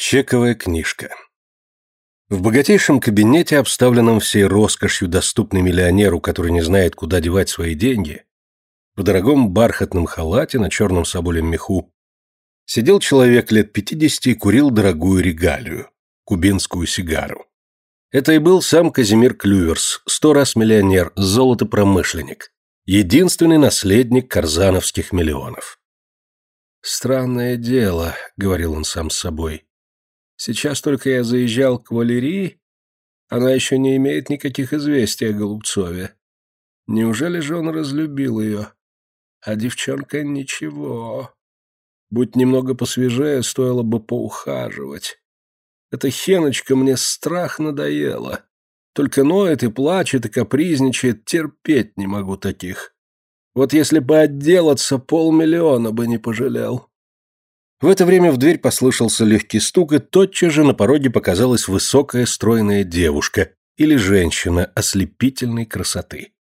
Чековая книжка. В богатейшем кабинете, обставленном всей роскошью, доступной миллионеру, который не знает, куда девать свои деньги, в дорогом бархатном халате на черном соболем меху, сидел человек лет пятидесяти и курил дорогую регалию, кубинскую сигару. Это и был сам Казимир Клюверс, сто раз миллионер, золотопромышленник, единственный наследник карзановских миллионов. «Странное дело», — говорил он сам с собой, — Сейчас только я заезжал к Валерии, она еще не имеет никаких известий о Голубцове. Неужели же он разлюбил ее? А девчонка ничего. Будь немного посвежее, стоило бы поухаживать. Эта хеночка мне страх надоела. Только ноет и плачет, и капризничает, терпеть не могу таких. Вот если бы отделаться, полмиллиона бы не пожалел. В это время в дверь послышался легкий стук, и тотчас же на пороге показалась высокая стройная девушка или женщина ослепительной красоты.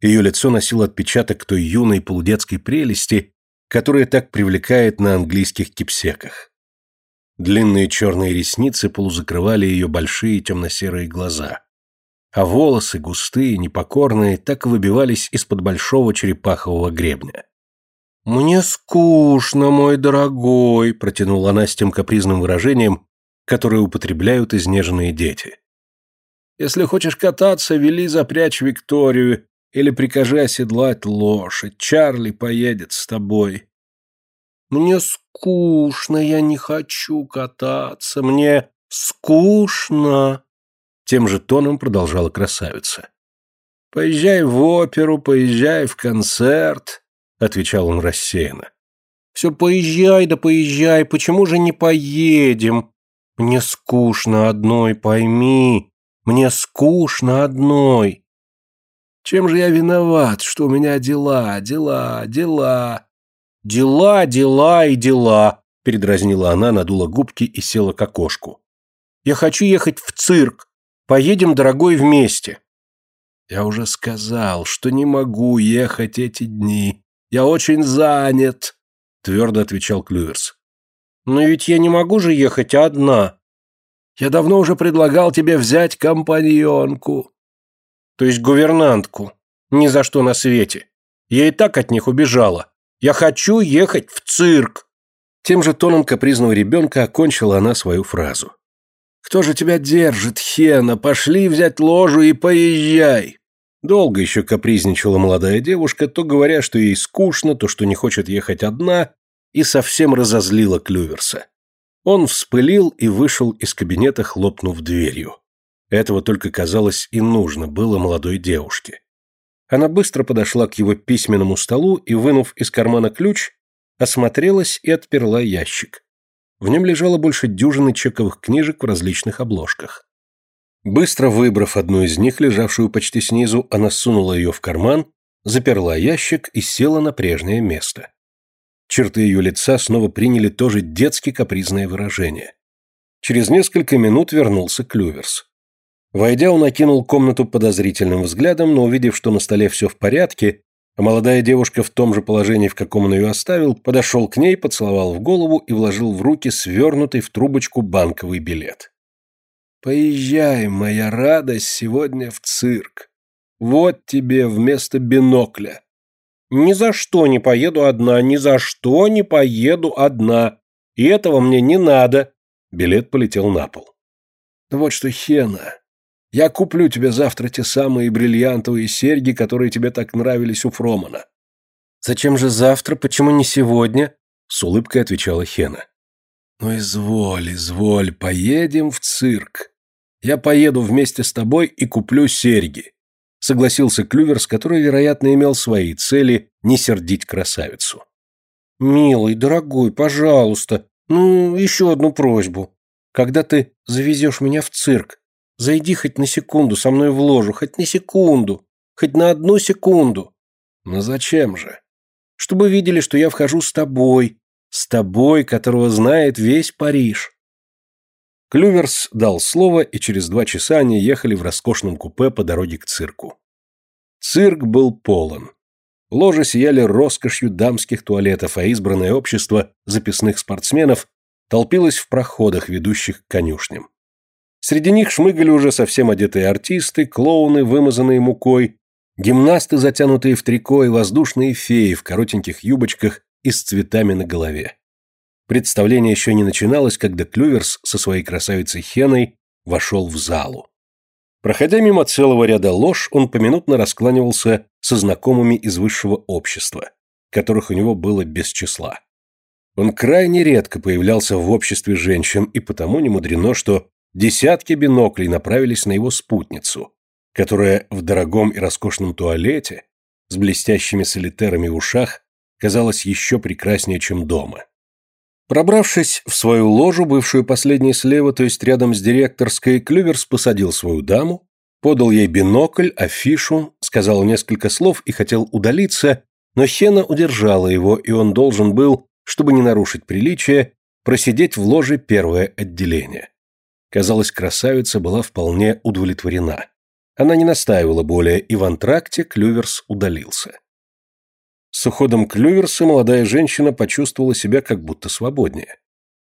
Ее лицо носило отпечаток той юной полудетской прелести, которая так привлекает на английских кипсеках. Длинные черные ресницы полузакрывали ее большие темно-серые глаза, а волосы, густые, непокорные, так выбивались из-под большого черепахового гребня. «Мне скучно, мой дорогой», — протянула она с тем капризным выражением, которое употребляют изнеженные дети. «Если хочешь кататься, вели запрячь Викторию или прикажи оседлать лошадь. Чарли поедет с тобой». «Мне скучно, я не хочу кататься, мне скучно», — тем же тоном продолжала красавица. «Поезжай в оперу, поезжай в концерт». — отвечал он рассеянно. «Все поезжай да поезжай, почему же не поедем? Мне скучно одной, пойми, мне скучно одной». «Чем же я виноват, что у меня дела, дела, дела?» «Дела, дела и дела», — передразнила она, надула губки и села к окошку. «Я хочу ехать в цирк. Поедем, дорогой, вместе». «Я уже сказал, что не могу ехать эти дни. Я очень занят», — твердо отвечал Клюверс. «Но ведь я не могу же ехать одна. Я давно уже предлагал тебе взять компаньонку». «То есть гувернантку? Ни за что на свете. Я и так от них убежала. Я хочу ехать в цирк». Тем же тоном капризного ребенка окончила она свою фразу. «Кто же тебя держит, Хена? Пошли взять ложу и поезжай!» Долго еще капризничала молодая девушка, то говоря, что ей скучно, то что не хочет ехать одна, и совсем разозлила Клюверса. Он вспылил и вышел из кабинета, хлопнув дверью. Этого только казалось и нужно было молодой девушке. Она быстро подошла к его письменному столу и, вынув из кармана ключ, осмотрелась и отперла ящик. В нем лежало больше дюжины чековых книжек в различных обложках. Быстро выбрав одну из них, лежавшую почти снизу, она сунула ее в карман, заперла ящик и села на прежнее место. Черты ее лица снова приняли тоже детски капризное выражение. Через несколько минут вернулся Клюверс. Войдя, он окинул комнату подозрительным взглядом, но увидев, что на столе все в порядке, а молодая девушка в том же положении, в каком он ее оставил, подошел к ней, поцеловал в голову и вложил в руки свернутый в трубочку банковый билет. Поезжай, моя радость, сегодня в цирк. Вот тебе вместо бинокля. Ни за что не поеду одна, ни за что не поеду одна. И этого мне не надо. Билет полетел на пол. Вот что, Хена, я куплю тебе завтра те самые бриллиантовые серьги, которые тебе так нравились у Фромана. Зачем же завтра, почему не сегодня? С улыбкой отвечала Хена. Ну изволь, изволь, поедем в цирк. Я поеду вместе с тобой и куплю серьги. Согласился Клюверс, который, вероятно, имел свои цели не сердить красавицу. Милый, дорогой, пожалуйста, ну, еще одну просьбу. Когда ты завезешь меня в цирк, зайди хоть на секунду со мной в ложу, хоть на секунду, хоть на одну секунду. Но зачем же? Чтобы видели, что я вхожу с тобой, с тобой, которого знает весь Париж. Клюверс дал слово, и через два часа они ехали в роскошном купе по дороге к цирку. Цирк был полон. Ложи сияли роскошью дамских туалетов, а избранное общество записных спортсменов толпилась в проходах, ведущих к конюшням. Среди них шмыгали уже совсем одетые артисты, клоуны, вымазанные мукой, гимнасты, затянутые в трико, и воздушные феи в коротеньких юбочках и с цветами на голове. Представление еще не начиналось, когда Клюверс со своей красавицей Хеной вошел в залу. Проходя мимо целого ряда лож, он поминутно раскланивался со знакомыми из высшего общества, которых у него было без числа. Он крайне редко появлялся в обществе женщин, и потому не мудрено, что десятки биноклей направились на его спутницу, которая в дорогом и роскошном туалете, с блестящими солитерами в ушах, казалась еще прекраснее, чем дома. Пробравшись в свою ложу, бывшую последней слева, то есть рядом с директорской, Клюверс посадил свою даму, подал ей бинокль, афишу, сказал несколько слов и хотел удалиться, но Хена удержала его, и он должен был, чтобы не нарушить приличие, просидеть в ложе первое отделение. Казалось, красавица была вполне удовлетворена. Она не настаивала более, и в антракте Клюверс удалился. С уходом Клюверса молодая женщина почувствовала себя как будто свободнее.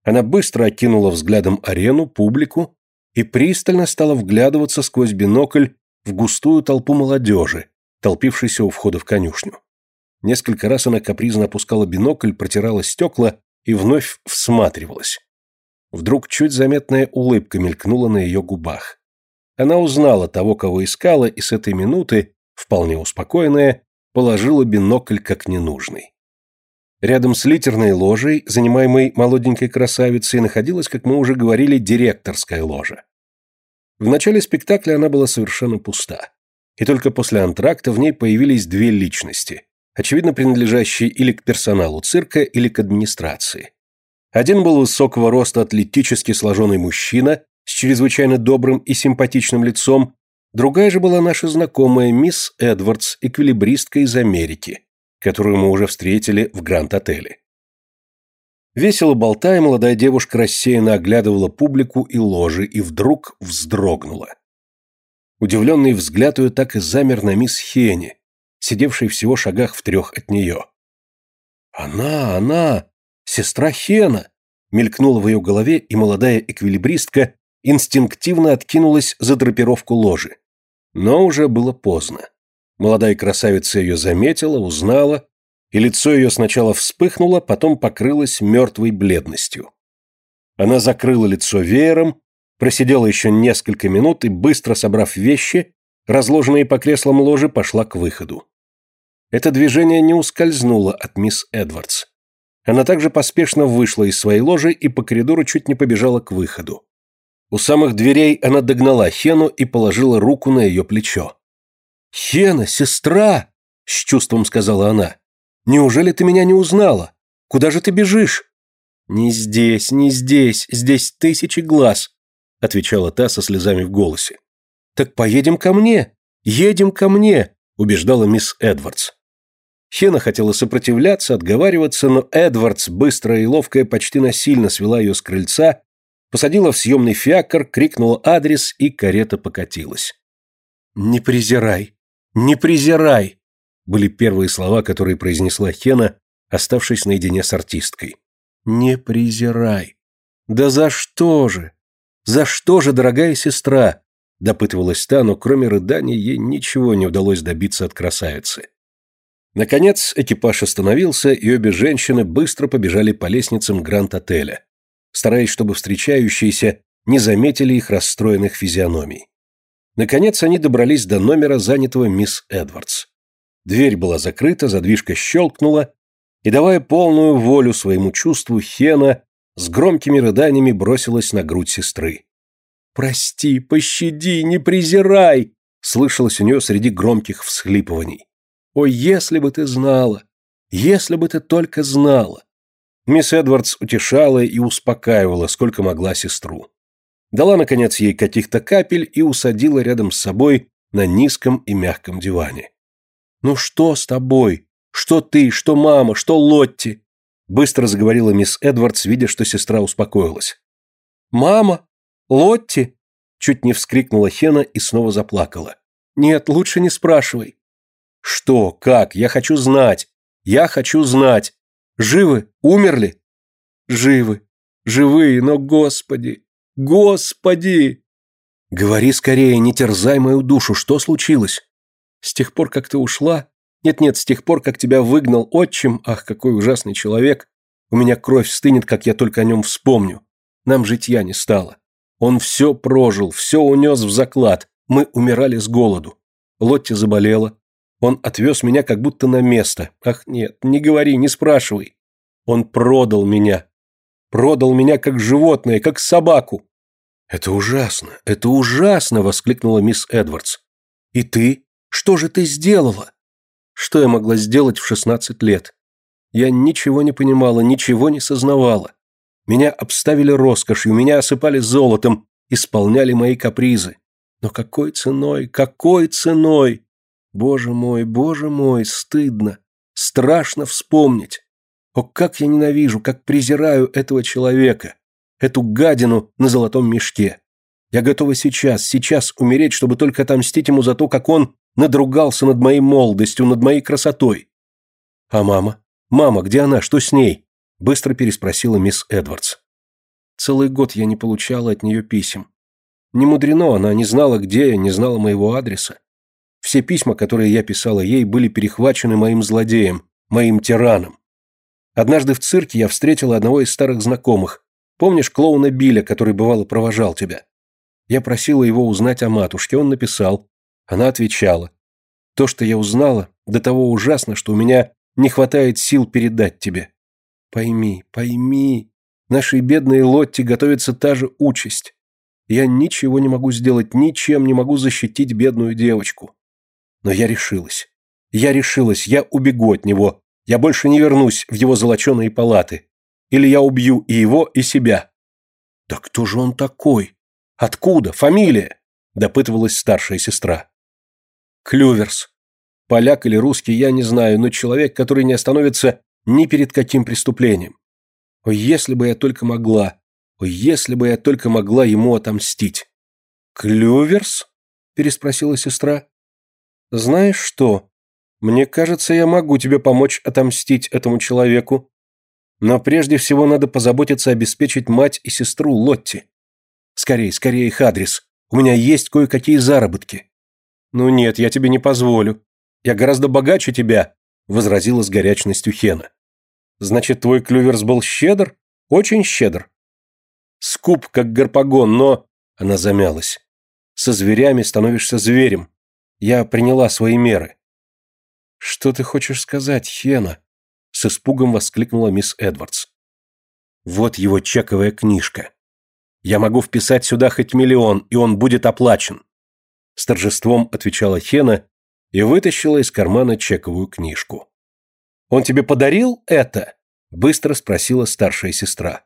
Она быстро окинула взглядом арену, публику и пристально стала вглядываться сквозь бинокль в густую толпу молодежи, толпившейся у входа в конюшню. Несколько раз она капризно опускала бинокль, протирала стекла и вновь всматривалась. Вдруг чуть заметная улыбка мелькнула на ее губах. Она узнала того, кого искала, и с этой минуты, вполне успокоенная, положила бинокль как ненужный. Рядом с литерной ложей, занимаемой молоденькой красавицей, находилась, как мы уже говорили, директорская ложа. В начале спектакля она была совершенно пуста. И только после антракта в ней появились две личности, очевидно принадлежащие или к персоналу цирка, или к администрации. Один был высокого роста атлетически сложенный мужчина с чрезвычайно добрым и симпатичным лицом, Другая же была наша знакомая мисс Эдвардс, эквилибристка из Америки, которую мы уже встретили в Гранд-отеле. Весело болтая, молодая девушка рассеянно оглядывала публику и ложи и вдруг вздрогнула. Удивленный взгляд ее так и замер на мисс Хенни, сидевшей всего шагах в трех от нее. «Она, она! Сестра Хена!» мелькнула в ее голове, и молодая эквилибристка инстинктивно откинулась за драпировку ложи. Но уже было поздно. Молодая красавица ее заметила, узнала, и лицо ее сначала вспыхнуло, потом покрылось мертвой бледностью. Она закрыла лицо веером, просидела еще несколько минут и, быстро собрав вещи, разложенные по креслам ложи, пошла к выходу. Это движение не ускользнуло от мисс Эдвардс. Она также поспешно вышла из своей ложи и по коридору чуть не побежала к выходу. У самых дверей она догнала Хену и положила руку на ее плечо. «Хена, сестра!» — с чувством сказала она. «Неужели ты меня не узнала? Куда же ты бежишь?» «Не здесь, не здесь, здесь тысячи глаз», — отвечала та со слезами в голосе. «Так поедем ко мне, едем ко мне», — убеждала мисс Эдвардс. Хена хотела сопротивляться, отговариваться, но Эдвардс, быстрая и ловкая, почти насильно свела ее с крыльца посадила в съемный фиакр, крикнула адрес, и карета покатилась. «Не презирай! Не презирай!» были первые слова, которые произнесла Хена, оставшись наедине с артисткой. «Не презирай!» «Да за что же? За что же, дорогая сестра?» допытывалась та, но кроме рыданий ей ничего не удалось добиться от красавицы. Наконец экипаж остановился, и обе женщины быстро побежали по лестницам Гранд-отеля, стараясь, чтобы встречающиеся не заметили их расстроенных физиономий. Наконец они добрались до номера, занятого мисс Эдвардс. Дверь была закрыта, задвижка щелкнула, и, давая полную волю своему чувству, Хена с громкими рыданиями бросилась на грудь сестры. «Прости, пощади, не презирай!» слышалось у нее среди громких всхлипываний. «Ой, если бы ты знала! Если бы ты только знала! Мисс Эдвардс утешала и успокаивала, сколько могла сестру. Дала, наконец, ей каких-то капель и усадила рядом с собой на низком и мягком диване. «Ну что с тобой? Что ты, что мама, что Лотти?» Быстро заговорила мисс Эдвардс, видя, что сестра успокоилась. «Мама? Лотти?» Чуть не вскрикнула Хена и снова заплакала. «Нет, лучше не спрашивай». «Что? Как? Я хочу знать. Я хочу знать. Живы? Умерли? Живы. Живые, но, господи, господи! Говори скорее, не терзай мою душу, что случилось? С тех пор, как ты ушла... Нет-нет, с тех пор, как тебя выгнал отчим, ах, какой ужасный человек, у меня кровь стынет, как я только о нем вспомню. Нам житья не стало. Он все прожил, все унес в заклад. Мы умирали с голоду. Лотти заболела. Он отвез меня как будто на место. Ах нет, не говори, не спрашивай. Он продал меня. Продал меня как животное, как собаку. «Это ужасно, это ужасно!» — воскликнула мисс Эдвардс. «И ты? Что же ты сделала?» «Что я могла сделать в шестнадцать лет? Я ничего не понимала, ничего не сознавала. Меня обставили роскошью, меня осыпали золотом, исполняли мои капризы. Но какой ценой, какой ценой? Боже мой, боже мой, стыдно, страшно вспомнить. О, как я ненавижу, как презираю этого человека эту гадину на золотом мешке. Я готова сейчас, сейчас умереть, чтобы только отомстить ему за то, как он надругался над моей молодостью, над моей красотой. А мама? Мама, где она? Что с ней? Быстро переспросила мисс Эдвардс. Целый год я не получала от нее писем. Не мудрено, она не знала, где я, не знала моего адреса. Все письма, которые я писала ей, были перехвачены моим злодеем, моим тираном. Однажды в цирке я встретила одного из старых знакомых, Помнишь клоуна Биля, который бывало провожал тебя? Я просила его узнать о матушке, он написал. Она отвечала. То, что я узнала, до того ужасно, что у меня не хватает сил передать тебе. Пойми, пойми, нашей бедной Лотти готовится та же участь. Я ничего не могу сделать, ничем не могу защитить бедную девочку. Но я решилась. Я решилась, я убегу от него. Я больше не вернусь в его золоченые палаты или я убью и его, и себя». «Да кто же он такой? Откуда? Фамилия?» – допытывалась старшая сестра. «Клюверс. Поляк или русский, я не знаю, но человек, который не остановится ни перед каким преступлением. О, если бы я только могла, о, если бы я только могла ему отомстить». «Клюверс?» – переспросила сестра. «Знаешь что? Мне кажется, я могу тебе помочь отомстить этому человеку. Но прежде всего надо позаботиться обеспечить мать и сестру Лотти. Скорей, скорее их адрес. У меня есть кое-какие заработки. Ну нет, я тебе не позволю. Я гораздо богаче тебя, возразила с горячностью Хена. Значит, твой клюверс был щедр? Очень щедр. Скуп, как гарпагон, но... Она замялась. Со зверями становишься зверем. Я приняла свои меры. Что ты хочешь сказать, Хена? с испугом воскликнула мисс Эдвардс. Вот его чековая книжка. Я могу вписать сюда хоть миллион, и он будет оплачен. С торжеством отвечала Хена и вытащила из кармана чековую книжку. Он тебе подарил это? Быстро спросила старшая сестра.